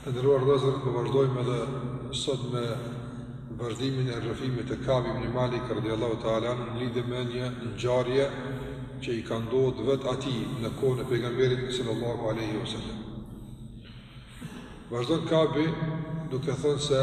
E nderuar vëllezër, po vazhdojmë edhe sot me vazhdimin e rrëfimit të Kab ibni Malik radiallahu ta'ala anhu lidhje me një në gjarje që i ka ndodh vet atij në kohën e pejgamberit sallallahu aleyhi wa sallam. Vazhdon Kabi duke thënë se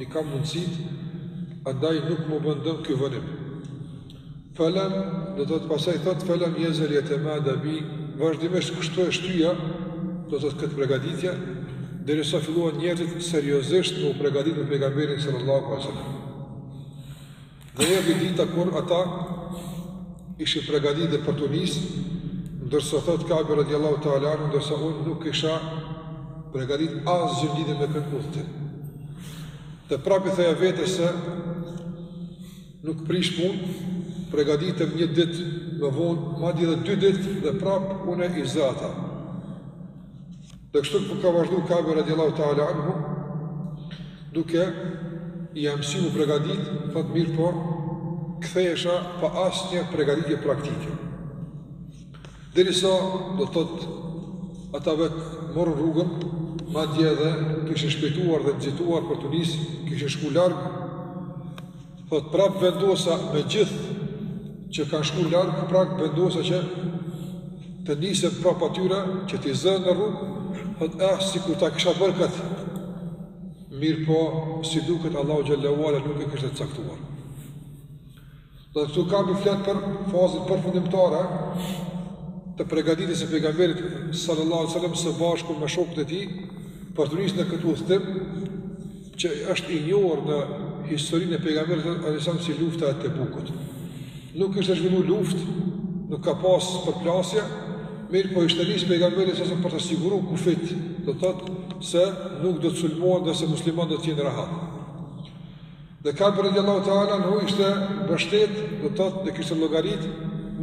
i kam mundësit, andaj nuk më bën dëm ky vonim. Felem, do të thotë pastaj thot felem jezel jetemada bi, vazhdimisht kështu e shtyja, do të thotë këtë pregaditje, derisa filluan njerëzit seriozisht me u pregadit me pejgamberin sallallahu aleyhi wa sallam. Dhe erdhi dita kur ata ishin pregadit dhe për t'u nis, ndërsa thot Kabi radiallahu ta'ala anhu, ndërsa unë nuk kisha pregadit asgjë lidhje me këtë udhëtim. Dhe prap i thoja vetes se nuk prish punë, pregaditem një dit më vonë, madje edhe dy dit dhe prap unë i zë ata. Dhe kështu ka vazhdu Kabi radiallahu ta'ala anhu Duke u nis me u pregadit Thot mirëpo kthehesha pa asnjë pregaditje praktike Derisa do thot Ata vetë morën rrugën Madje edhe kishin shpejtuar dhe nxituar për t'u nis Kishin shku largë Thot prap vendosa megjithëqë kanë shku larg, prap vendosa që të nisem prapa tyre që t'i zë në rrugë, thot ah sikur ta kisha bërë kët. Mirëpo, si duket Allahu xhel-le ue ala nuk e kishte caktuar. Do të thotë këtu Kabi flet për fazën përfundimtare të përgatitjes së pejgamberit sallallahu alajhi wasallam së bashku me shokët e tij për t'u nis në këtë udhëtim që është e njohur në historinë e pejgamberit alayhis salam si lufta e Tebukut. Nuk është zhvilluar luftë, nuk ka pas përplasje, mirëpo ishte nis pejgamberi sa për të siguruar kufijtë, do thotë se nuk do të sulmohen dhe se muslimanët do të jenë rehat. Dhe Kabi radiallahu ta'ala anhu ishte mbështet, do të thotë dhe kishte llogarit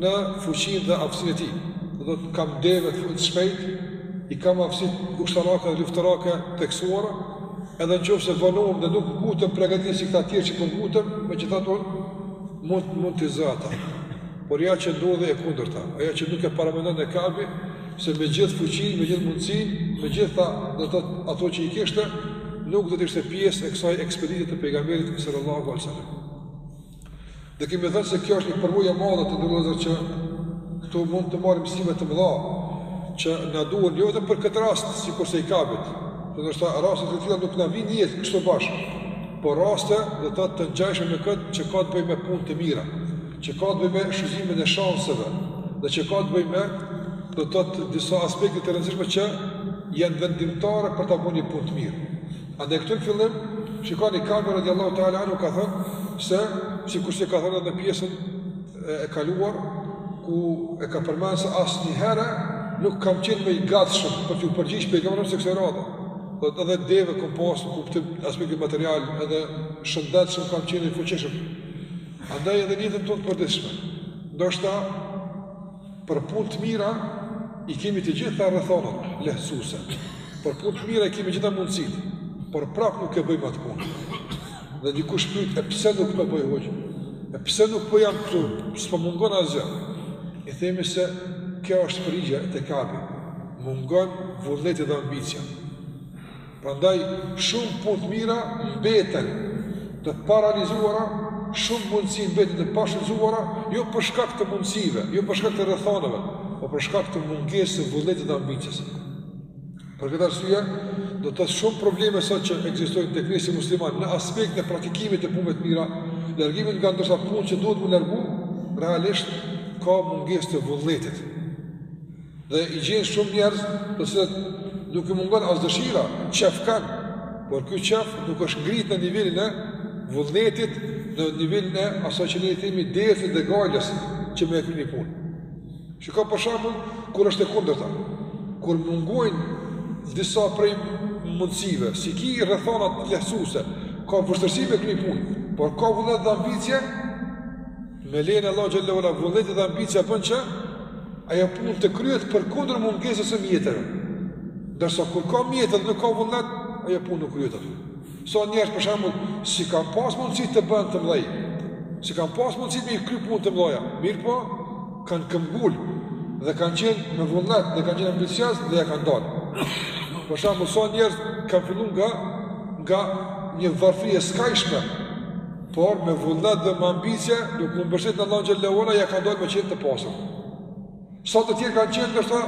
në fuqinë dhe aftësinë e ti. Do thotë kam deve të shpejt, i kam aftësitë ushtarake dhe luftarake të kësuara, edhe në qoftë se vonohem dhe nuk ngutem me u pregatit si këta tjerët që po nguten, megjithatë unë, mund, mund t'i zë ata. Por ja që ndodhi e kundërta, ajo që nuk e paramendonte Kabi, se me gjithë fuqinë, me gjithë mundësinë, me gjithë ta, do thotë ato që i kishte, nuk do të ishte pjesë e kësaj ekspedite të pejgamberit sallallahu aleyhi wa sallam. Dhe kemi thënë se kjo është një përvojë e madhe të nderuar vëllezër që këtu mund të marrim mësime të mëdha që na duhen jo vetëm për këtë rast sikurse i Kabit. Do të thotë raste të tilla nuk na vijnë në jetë kështu bash. Por raste do të thotë të ngjashme me këtë që ka të bëjë me punë të mira, që ka të bëjë me shfrytëzimin e shanseve dhe që ka të bëjë me do të thotë disa aspekte të rëndësishme që janë vendimtare për ta bo një punë të mirë. Andaj këtu në fillim, shikoni Kabi radiallahu ta'ala anhu ka thënë se, sikurse ka thënë edhe në pjesën e kaluar, ku e ka përmend se asnjëherë nuk kam qenë më i gatshëm për t'ju përgjigj Pejgamberit se kësaj radhe. Dhe edhe deve kam pas në kuptim aspekti material edhe shëndetshëm kam qenë i fuqishëm. Andaj edhe në jetën tonë të përditshme ndoshta Për punë të mira i kemi të gjitha rrethonat lehtësuese. Për punë të mira i kemi gjitha mundësitë, por prap nuk e bëjmë atë punë. Dhe dikush pyet, e pse nuk po bëj hoxhë? E pse nuk po jam këtu? S'po mungon asgjë. I themi se kjo është përgjigja te Kabi. Mungon vullneti dhe ambicia. Prandaj shumë punë të mira mbeten të paralizuara, shumë mundësi mbeten të pashfrytëzuara, jo për shkak të mundësive, jo për shkak të rrethanave, por për shkak të mungesës së vullnetit dhe ambicies. Për këtë arsye, do të thotë shumë probleme sot që ekzistojnë tek njerëzit muslimanë në aspektin e praktikimit të punëve të mira, largimit nga disa punë që duhet me u largu, realisht ka mungesë të vullnetit. Dhe i gjen shumë njerëz, të cilët nuk i mungon as dëshira, qejf kanë, por ky qejf nuk është ngrit në nivelin e vullnetit, në nivelin e asaj që ne i themi dertit dhe gajles që me e kry një punë. Shiko për shembull kur është e kundërta. Kur mungojnë disa prej mundësive, s'i ki rrethanat lehtësuese, ka vështirësi me kry një punë, por ka vullnet dhe ambicie, Me lejen e Allahut xhelle ve ala vullneti dhe ambicia bën që ajo punë të kryhet përkundër mungesës së mjeteve. Ndërsa kur ka mjete dhe nuk ka vullnet, ajo punë nuk kryhet aty. Sa njerëz për shembull s'i kanë pas mundësitë të bëhen të mëdhej, s'i kanë pas mundësitë me kry punë të mëdha, mirëpo kanë këmbgul dhe kanë qenë me vullnet dhe kanë qenë ambiciozë dhe ia kanë dalë. Për shembull sa njerëz kanë filluar nga nga një varfëri e skajshme Por me vullnet dhe me ambicie, duke u mbështet në Allahun xhelle ve ala, ia kanë dalë me qenë të pasur. Sa të tjerë kanë qenë ndoshta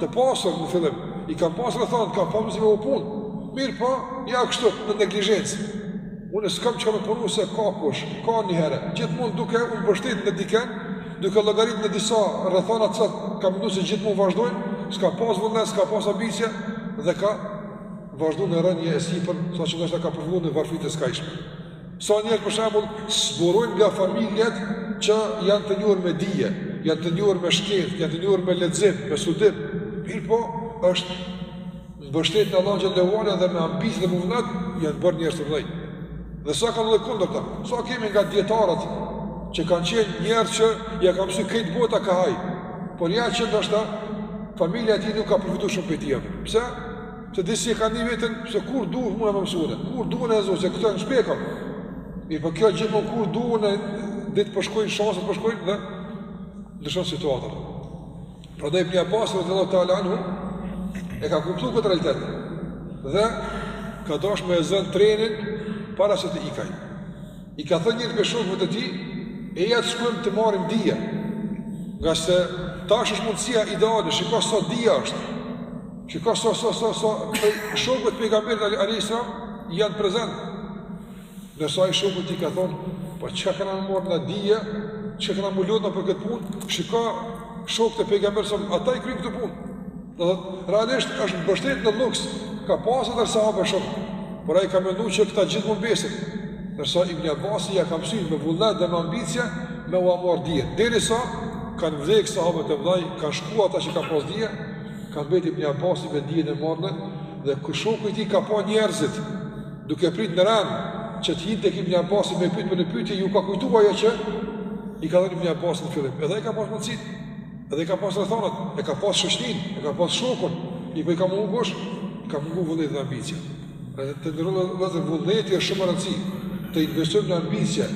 të pasur në fillim, i kanë pas rrethonat, kanë pas si me punu. Mirëpo, ja kështu në neglizhencë. Unë s'kam çka me punu se ka kush, ka një herë. Gjithmonë duke u mbështet në dikën, duke llogarit në disa rrethana të cilat ka mendu se gjithmonë vazhdojnë, s'ka pas vullnet, s'ka pas ambicie dhe ka vazhduar në rënie e sipër, saqë ndoshta ka përfunduar në varfëri të skajshme. Sa njerëz për shembull s'burojnë nga familjet që janë të njohur me dije, janë të njohur me shkencë, janë të njohur me lexim, me studim. Mirëpo, është mbështet në Allah xhele ve ala dhe me ambicie dhe me vullnet janë bërë njerëz të mëdhenj. Dhe sa ka edhe të kundërta. Sa kemi nga dietarët që kanë qenë njerëz që ia ka mësy krejt bota kah ai. Por ja që ndoshta familja e tij nuk ka përfitu shumë prej tij. Pse? Se disi e ka ndi veten, se kur du unë e mësoj, kur du unë e zo, se këto e në shpi kam. Mirëpo kjo gjithmonë kur duhet në ditët po shkojnë, po shanset po shkojnë, po dhe ndryshon situata. Pra dhe Ibn Abasi, radijallahu teala anhu, e ka kuptu këtë realitet. Dhe ka dasht me e zënë trenin, para se të ikë ai. I ka thënë njërit prej shokëve të tij, eja të shkojmë të marrim dije. Ngase tash është mundësia ideale, shiko sa dije është. Shiko sa, sa, sa, sa prej shokëve të pejgamberit alejhi selam janë prezent. Ndërsa ai shoku i tij ka thonë, po po çka kena me marrë na dije, çka kena me u lodh na për këtë punë, shiko shokët e pejgamberit, ata e kryjnë këtë punë. Do thotë, realisht është mbështet në luks, ka pasë dhe sahabë e shokë, por ai ka mendu që këta gjithmonë mbesin. Ndërsa Ibn Abasi ia ka mësy me vullnet dhe me ambicje, me ua marrë dijen. Derisa kanë vdekë sahabët e mdhaj, kanë shku ata që kanë pas dije, Ka mbet Ibn Abasi me dijen e marrë dhe kur shoku i tij ka pa njerëzit duke prit në rend që të hijnë te Ibn Abasi me pyet për një pyetje ju ka kujtu ajo që i ka thënë Ibn Abasi në fillim. Edhe ai ka pas mundësi, edhe ai ka pas rrethonat, e ka pas shoqërinë, e ka pas shokun, mirëpo i ka mungu kush? I ka mungu vullneti dhe ambicia. Edhe të nderuar vëllezër vullneti është shumë rëndësi të investojmë në ambicje,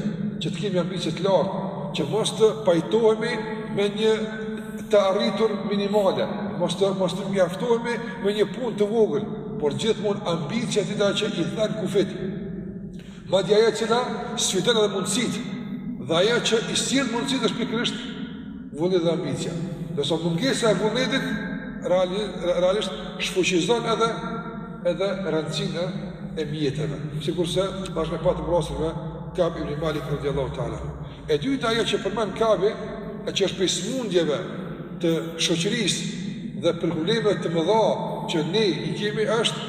që të kemi ambicje të lartë, që mos të pajtohemi me një të arritur minimale, mos të, mos të mjaftohemi me një punë të vogël, por gjithmonë ambicje të tilla që i thejnë kufijtë. Madje ajo e cila sfidon edhe mundësitë dhe ajo që i sjell mundësitë është pikërisht vullneti dhe ambicia. Ndërsa mungesa e vullnetit realisht shfuqizon edhe edhe rëndësinë e mjeteve. Sikurse tash ne patëm rastin me Kab ibn Malik radhiyallahu ta'ala. E dyta ajo që përmend Kabi, e që është prej smundjeve të shoqërisë dhe prej problemeve të mëdha që ne i kemi është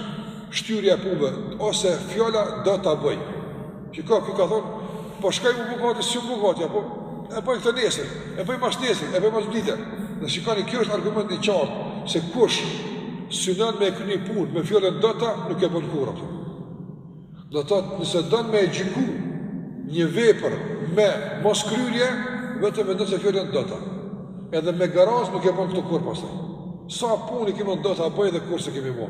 shtyrja e punëve ose fjala do ta bëj. Shiko, ky ka thonë, po shkoj me u bo gati, s'jam bo gati apo e bëj këtë nesër, e bëj pasnesër, e bëj pas dite. Dhe shikoni, kjo është argument i qartë se kush synon me kry një punë me fjalën do ta, nuk e bën kurrë apo. Do të thotë, nëse don me gjyku një vepër me moskryerje, vetëm vendose fjalën do ta. Edhe me garancë nuk e bën këtë kurrë pastaj. Sa punë kemi do ta bëj dhe kurrë s'e kemi bo.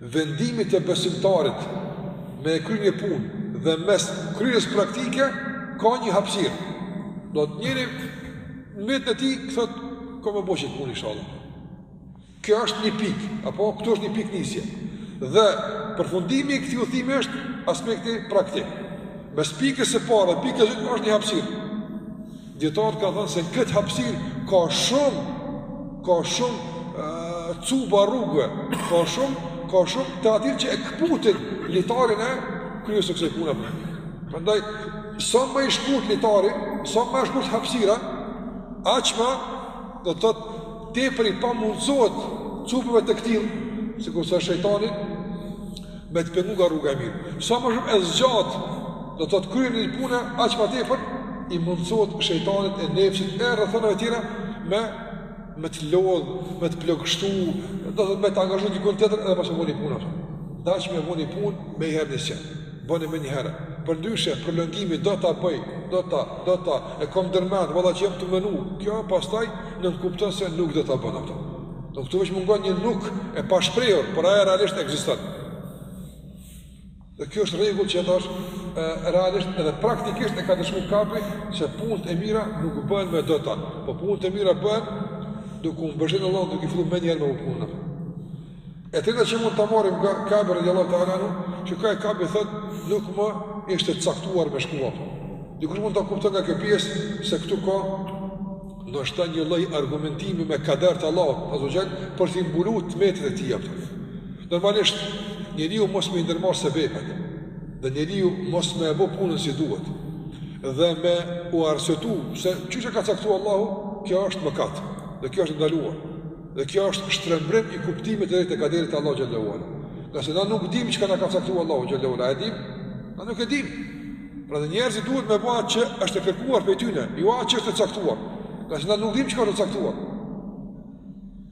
Vendimit të besimtarit me e kry një punë dhe mes kryerjes praktike ka një hapsirë do ta njeri n'veten e tij thotë ka me bo qet punë inshallah kjo është një pikë apo këtu është një pikë nisje dhe përfundimi i këtij udhtimi është aspekti praktik mes pikës së parë dhe pikës së dytë është një hapsirë Dijetarët kanë thënë se n'këtë hapësirë ka shumë ka shumë cuba rrugve, ka shumë ka shumë të atillë që e këputin litarin e kryerjes së kësaj pune. Prandaj, sa ma i shkurt litari, sa ma e shkurt hapsira, aq ma do të thotë tepër i pamundësohet cubave të këtillë, sikurse shejtani, me të pengu nga rruga e mirë. Sa më shumë e zgjat, do ta, të kryen një punë, aq ma tepër i mundësohet shejtanit e nefsit e rrethanave tjera me, me të lodhë, me të plogështu, do të thotë me të angazhu gjikun tjetër edhe mos me bo ni punë. Do qe me bo ni punë, menjiherë nise, boni menjëherë. Përndryshe, prolongimi do ta bëj, do ta, do ta, e kom ndërmend, valla që jam tu menu, kjo pastaj nënkupton se nuk do ta bon. Do këtu veç mungon një nuk e pashprehur, por ajo realisht ekziston. Dhe kjo është rregull që tash realisht edhe praktikisht e ka dëshmuar Kabi se punët e mira nuk bëhen me do ta, por punët e mira bëhen duke u mbështetur në Allah, duke filluar menjëherë me punën. E treta që mund ta marrim nga Kabi radijallahu ta'ala anhu, çka e Kabi thotë, nuk më ishte caktuar me shku apo. Dikush mund ta kupton nga kjo pjesë se këtu ka ndoshta një lloj argumentimi me kader të Allahut azze ve xhel për t'i mbulu të metat e tij apo. Normalisht njeriu mos me i ndërmarr sebepet. Dhe njeriu mos me e bo punën si duhet. Dhe me u arsyetu se qysh qe ka caktuar Allahu, kjo është mëkat. Dhe kjo është e ndaluar. Dhe kjo është shtrembërim i kuptimit të drejtë të kaderit të Allahut xhelle ve ala. Ngase na nuk dimë çka na ka caktu Allahu xhelle ve ala, e dimë? Na nuk e dimë. Prandaj njerëzit duhet me bo atë që është e kërkuar prej tyne, jo atë që është e caktuar. Ngase na nuk dimë çka është e caktuar.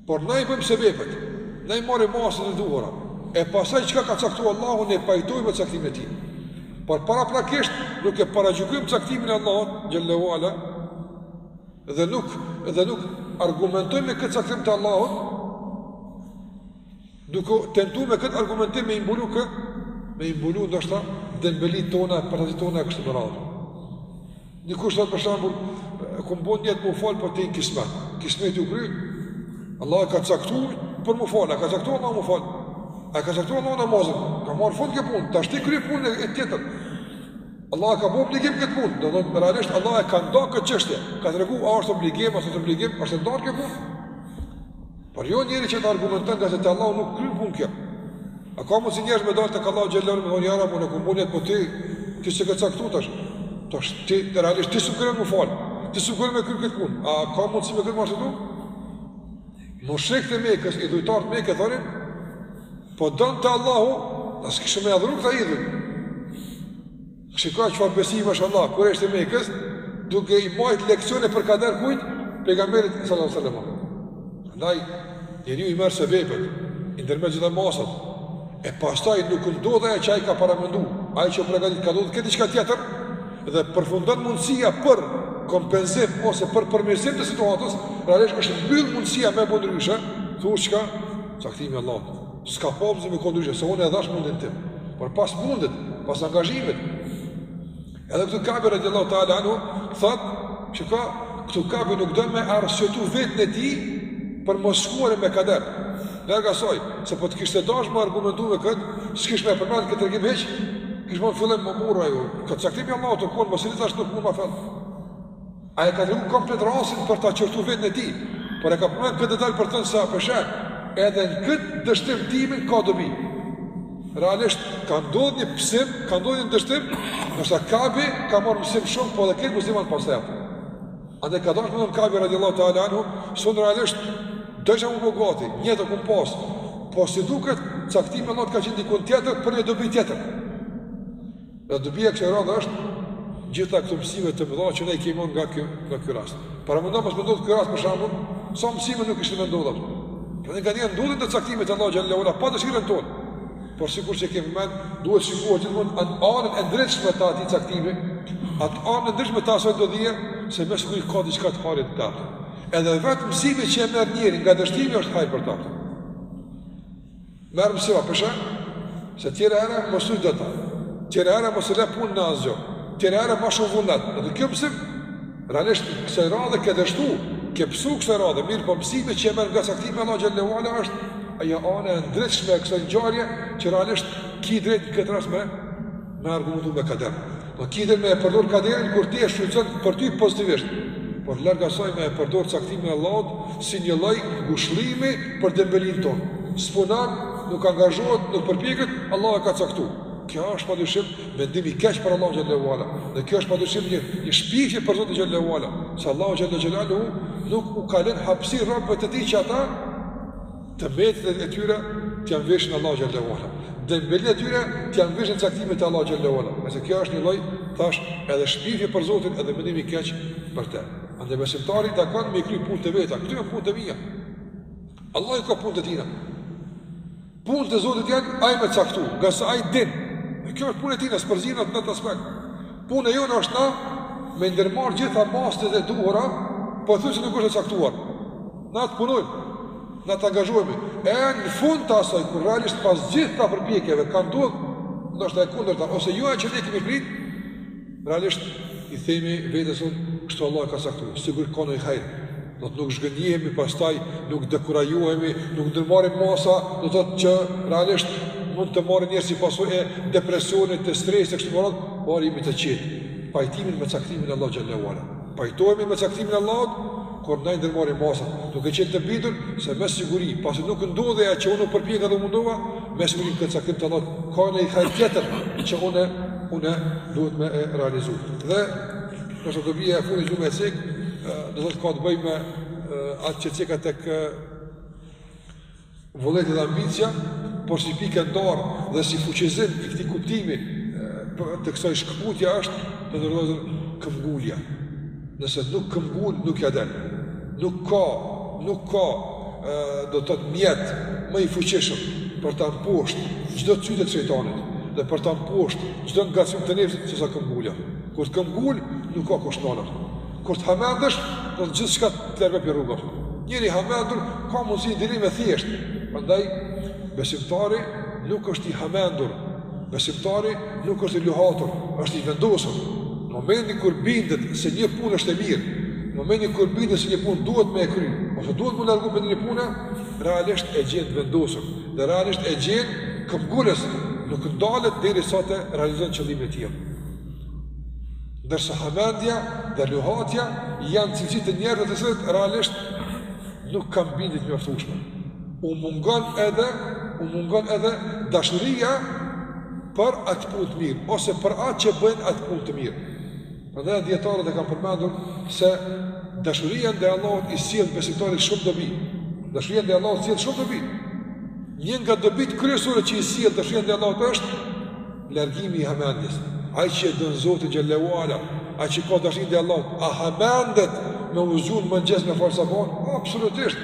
Por na i bëjmë sebepet, na i marrim masat e duhura, e pastaj çka ka caktu Allahu ne pajtohemi me caktimin e tij. Por paraprakisht nuk e paragjykojmë caktimin e Allahut xhelle ve ala, Dhe nuk, dhe nuk argumentojmë me këtë caktim të Allahut, duke tentu me këtë argumentim me i mbulu kë, me i mbulu ndoshta dembelitë tona, përtacitë tona e kështu me radhë. Dikush thotë për shambull, kom bo nijet me u falë po s'të osht kismet, kismet ju kry, Allahu ka caktu për me u falë, ka caktu Allahu me u falë, a ka caktu Allahu namazin, ka marrë fund kjo punë, tash ti kry punën tjetër, Allah s'ka bërë obligim këtë punë, do të thotë realisht Allah e ka nda këtë çështje, ka tregu a është obligim o s'është obligim, është nda kjo punë. Por jo njeri që të argumenton se te Allahu nuk kryn punë kjo. A ka mundsi njerëz me dorë të Allah xhallahu me dhonjara apo nuk mund të po ti ti s'e ke caktu tash. Tash ti realisht ti sugjeron më fal. Ti sugjeron me kry këtë punë. A ka mundsi me këtë marrë këtu? Mushrikët e Mekës, idhujtarët e Mekës, thonin, po donte Allahu, ne s'kishim me adhuru këta idhuj. Shika çfarë besim mashallah, kurejshët e Mekës, duke i majt leksione për kader kujtë, pegamberit sallallahu sallam. Andaj, njeriu i merr sebepet, i ndërmerr gjitha masat, E pastaj nuk ndodh ajo që ai ka paramenduar, ajo që u përgatit, ka ndodh ka diçka tjetër dhe përfundon mundësia për kompenzim ose për përmirësim të situatës, realisht është mbyll mundësia me bën ndryshe, thush çka, caktimi i Allahut. S'ka pas mundsi me kon ndryshe, se unë e dhash mundin tim. Por pas mundit, pas angazhimit, Edhe këtu Kabi radiallahu ta'ala anu Thot çka Këtu Kabi nuk do me arsjetu veten e tij Për mosshkuarje me kader Larg asaj Se po të kishte dash me argumentu me këtë S'kish me përmend këtë tregim hiç Kish me n'fillim more ju Ka caktim i Allahut kon Mos e rritshi ashtu nuk muj me fol Ai e ka tregu komplet rastin për ta qortu vetën e tij, por e ka përmend këtë detaj për të thënë se a po sheh, edhe në këtë dështim timin ka dobi. Realisht ka ndodhur një pësim, ka ndodhur një dështim, ndoshta Kabi ka marrë mësim shumë, po edhe krejt muslimanët pas tij. Andaj ka dasht me thon Kabi radiallahu ta'ala anhu, se un realisht deshta me u bo gati, nijet e kom pas. Po si duket, caktimi i Allahut ka qenë diku tjetër për një dobi tjetër. Dhe dobija kësaj radhe është gjithë këto mësime të mëdha që ne i kemi marrë nga ky nga ky rast. Paramendo mos me ndodh ky rast për shembull, sa mësime nuk ishin me ndodh. Pra nganjëherë ndodhin caktimet e Allahu xhallahu ala pa dëshirën tonë. Por sikur që ke mend, duhet shikuar gjithmonë atë anën e ndritshme të atij caktimi, atë anën e ndritshme të asaj dobije se me siguri ka diçka të hajrit prapë. Edhe vetë mësimi që e merr njeri nga dështimi është hajr për ta. Merr mësime, për shembull, se tjera herë mos u vono ta, tjera herë mos i le punët në asgjo, tjera herë ma shumë vullnet, dhe ky mësim, realisht, kësaj radhe ke dështu, ke pësu kësaj radhe, mirë, po mësimi që e merr nga caktimi i Allahut xhelle ve ala është, ajo anë e ndritshme e kësaj ngjarje, që realisht ki drejt në këtë rast me, me argumentu me kader. Po ki drejt me e përdor kaderin kur ti e shfrytëzon për ty pozitivisht. Por larg asaj me e përdor caktimin e Allahut si një lloj ngushllimi për dembelinë tonë. S'punon, nuk angazhohet, nuk përpjeket, Allah e ka caktu. Kjo është padyshim mendim i keq për Allahun xhallahu ala. Dhe kjo është padyshim një një shpifje për Zotin xhallahu ala, se Allahu xhallahu xhallahu nuk u ka lënë hapësirë robëve të tij që ata Të metat e tyre t'ia mveshin Allahut xhelle ve ala. Dembelinë e tyre t'ia mveshin caktimit të Allahut xhelle ve ala. Ngase kjo është një lloj, thashë edhe shpifje për Zotin edhe mendimi keq për te. Andaj besimtarit i takon me i kry punët e veta, këtu e punët e mija. Allahu i ka punët e tina. Punët e Zotit janë, ai me caktu, ngase ai din. E kjo është punë e tina, s'përzihemi na në të aspak. Punë e jona është na, me i ndërmarrë gjitha masat e duhura, po thuj se nuk është e caktuar. Na të punojmë, na të angazhojme, e në fund të asaj, kur realisht pas gjitha përpjekjeve, ka ndodhë ndoshta e kundërta, ose jo ajo që ne kemi prit, realisht i themi vetes tonë, kështu Allahu e ka caktu, sigur ka një hajr, do të thotë nuk zhgënjehemi pastaj, nuk dekurajohemi, nuk ndërmarrim masa, do të thotë që realisht mund të marrin njerëzit si pasojë e depresionit, e stresit, e kështu me radhë, por jemi të qetë, pajtimin me caktimin e Allahut xhelle ve ala. Pajtohemi me caktimin e Allahut kur na i ndërmarrim masat, duke qenë të bindur se me siguri, pasi nuk ndodhi ajo që unë u përpjeka dhe u mundova, me siguri këtë caktim të Allahut ka një hajr tjetër që unë unë duhet me e realizu. Dhe dobia e fundit që du me cek, do të thotë ka të bëjë me atë që ceka tek Vullneti dhe ambicia, por si pikë e ndarë dhe si fuqizim i këtij kuptimi të kësaj shkëputje është të nderuar vëllezër këmbëngulja. Nëse nuk këmbëngul, nuk ia del. Nuk ka, nuk ka do të thotë mjet më i fuqishëm për ta mposht çdo cytje të shejtanit dhe për ta mposht çdo ngacmim të nefsit sesa këmbëngulja. Kur ti këmbëngul, nuk ka kush të ndal. Kur të hamendesh, do të thotë gjithçka të largon prej rruge. Njeri i hamendur, ka mundësi ndërrimi thjesht. Prandaj, besimtari nuk është i hamendur, besimtari nuk është i luhatur, është i vendosur. Në momentin kur bindet se një punë është e mirë, në momentin kur bindet se një punë duhet me e kry, ose duhet m'u largu prej një pune, realisht e gjen të vendosur, dhe realisht e gjen këmbëngulës, nuk ndalet derisa ta realizon qëllimin e tij. Ndërsa hamendja dhe luhatja janë cilësi të njerëzve të cilët realisht nuk kanë bindje të mjaftueshme. U mungon edhe, u mungon edhe dashuria për atë punë të mirë ose për atë që bëjnë atë punë të mirë. Prandaj dijetarët e kanë përmendur se dashuria ndaj Allahut i sjell besimtarit shumë dobi. Dashuria ndaj Allahut sjell shumë dobi. Një nga dobitë kryesore që i sjell dashuria ndaj Allahut është Largimi i hamendjes. Ai që e don Zotin xhelle ve ala, ai që ka dashuri ndaj Allahut, a hamendet me u zgju në mëngjes me fal sabahun? Absolutisht.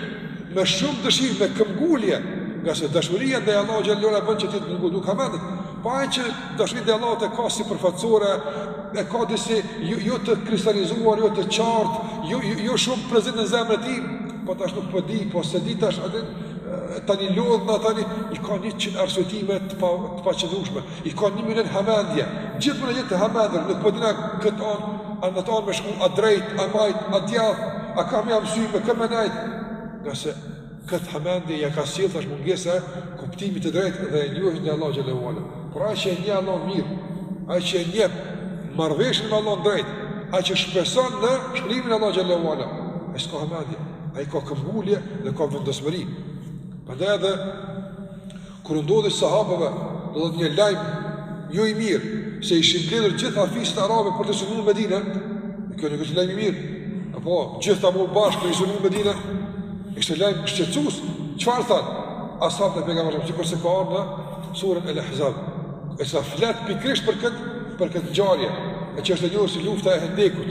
Me shumë dëshirë, me këmbëngulje, ngase dashuria ndaj Allahut xhelle ve ala bën që ti të ngul nuk hamendet. Po ai që dashurinë ndaj Allahut e ka sipërfaqësore, e ka disi jo, jo të kristalizuar, jo të qartë, jo jo, jo shumë prezent në zemrën e tij, po tash nuk po di, po s'e di tash a të tani lodhna, tani, i ka njëqind arsyetime të pa, të paqëndrueshme, i ka një milion hamendje, gjithmonë jetë të hamendur, nuk po di a në këtë anë, a n'atë anë me shku, a drejt, a majtë, a djathtë, a kam me ia mësy, a kam me nejt, ngase këtë hamendje ia ka sjellë tash mungesa e kuptimit të drejtë dhe e njohjes së Allahut xhele ue ala. Por ai që e njeh Allahun mirë, ai që e njeh marrëveshjen me Allahun drejt, ai që shpreson në shpërblimin e Allahut xhele ue ala, ai s'ka hamendje. Ai ka këmbgulje dhe ka vendosmëri. Prandaj edhe kur u ndodhi sahabëve, do të thotë një lajm jo i mirë se ishin mbledhur gjitha fiset arabe për të sulmuar Medinën. Kjo nuk ishte lajm i mirë. Apo gjitha u bënë bashkë për të sulmuar Medinën. Ishte lajm shqetësues. Çfarë thanë as'habët e pejgamberit, sikur se ka ardhur surën El Ahzab, e cila flet pikërisht për këtë për këtë ngjarje, e që është e njohur si lufta e Hendekut,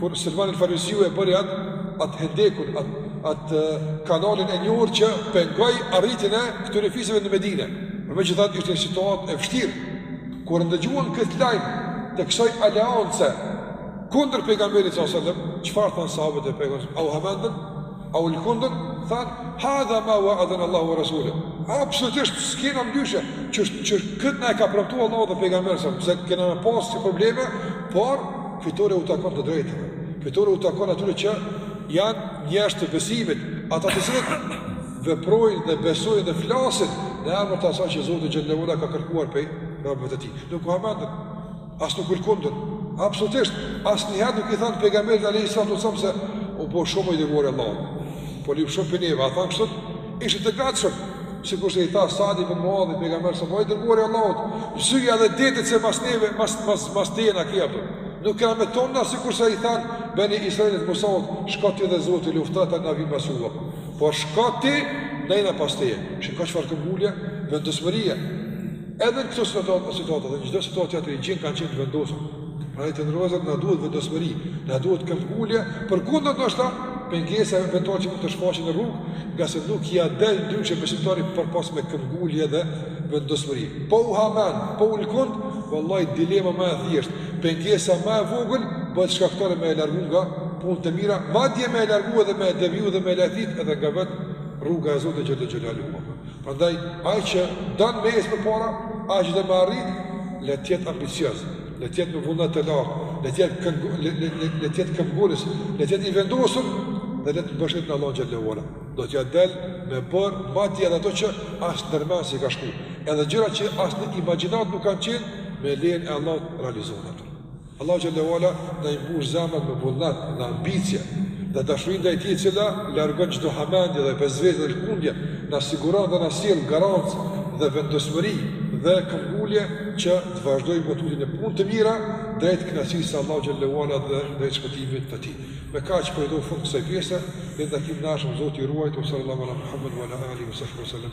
kur Selman el Farisiu e bëri atë atë Hendekun, atë atë kanalin e njohur që pengoi arritjen e këtyre fiseve në Medinë. Por megjithatë ishte një situatë e vështirë. Kur ndëgjuan këtë lajm të kësaj aleance kundër pejgamberit sallallahu alajhi wasallam, çfarë thanë sahabët e pejgamberit? A u hamendën? A u lëkundën? Thanë, hadha ma wa'adana Allahu wa Rasuluh. Absolutisht, s'kena me dyshu, që, që këtë na e ka premtu Allahu dhe pejgamberi alejhi selam, se kena me pasë si probleme, por fitorja u takon të drejtëve, fitorja u takon atyre që janë njerëz të besimit, ata të cilët veprojnë dhe besojnë dhe flasin në emër të asaj që Zoti xhele ue ala ka kërkuar prej robëve të tij. Nuk u hamendën, As nuk u lëkundën. Absolutisht asnjëherë nuk i thanë pejgamberit alayhis salam se u bë shumë, o i Dërguari i Allahut. Po lyp shumë prej neve, a thanë kështu? Ishin të gatshëm, sikurse i tha Sad ibn Muadh pejgamberit alayhis salam: o i Dërguari i Allahut. Mësyja edhe detit se pas neve, pas pas pas teje na ke, po. Nuk kena me të thanë na sikurse i thanë Beni Israilët Musait, shko ti dhe Zoti luftoni e na vijmë pas juve. Po shko ti, ne jena pas teje. Shiko çfarë këmbëngulje, vendosmërie. Edhe në këto situata, situata dhe çdo situatë tjetër i gjen kanë qenë të vendosur. Prandaj të nderuar na duhet vendosmëri, na duhet këmbgulje përkundër ndoshta pengesave eventuale që mund të shfaqen në rrugë, ngase nuk ia del ndryshe besimtari përpos me këmbgulje dhe vendosmëri. Po u hamend, po u lkund, vallai dilema më e thjeshtë, pengesa më e vogël bëhet shkaktore me e largu nga punët e mira, madje me e largu edhe me e deviju dhe me e lajthit edhe nga vetë rruga e Zotit xhele xhelaluhu. Prandaj ai që don me ecë përpara, ai që do me arrit, le të jetë ambicioz, le të jetë me vullnet të lartë, le të jetë këngu, le, le, le, le të jetë këngulës, le të jetë i vendosur dhe le të mbështet në Allahun xhele ue ala. Do t'ia del me bërë madje edhe ato që as ndërmend s'i ka shku. Edhe gjëra që as në imagjinatë nuk kanë qenë, me lejen e Allahut realizohen ato. Allahu xhallahu ala na i mbush zemrat me vullnet dhe ambicie dhe dashuri ndaj tij e cila largon çdo hamendje dhe bezvete dhe lkundje, na siguron dhe na sjell garancë dhe vendosmëri dhe këmbgulje që të vazhdojmë më tutje në punë të mira drejt kënaqësisë së Allahu xhallahu ala dhe drejt shpëtimit të tij. Me kaq po i jap fund kësaj pjese, dhe takim në dashtë Zoti i ruajt, sallallahu ala Muhammed wa ala alihi wa sahbihi wa sallam.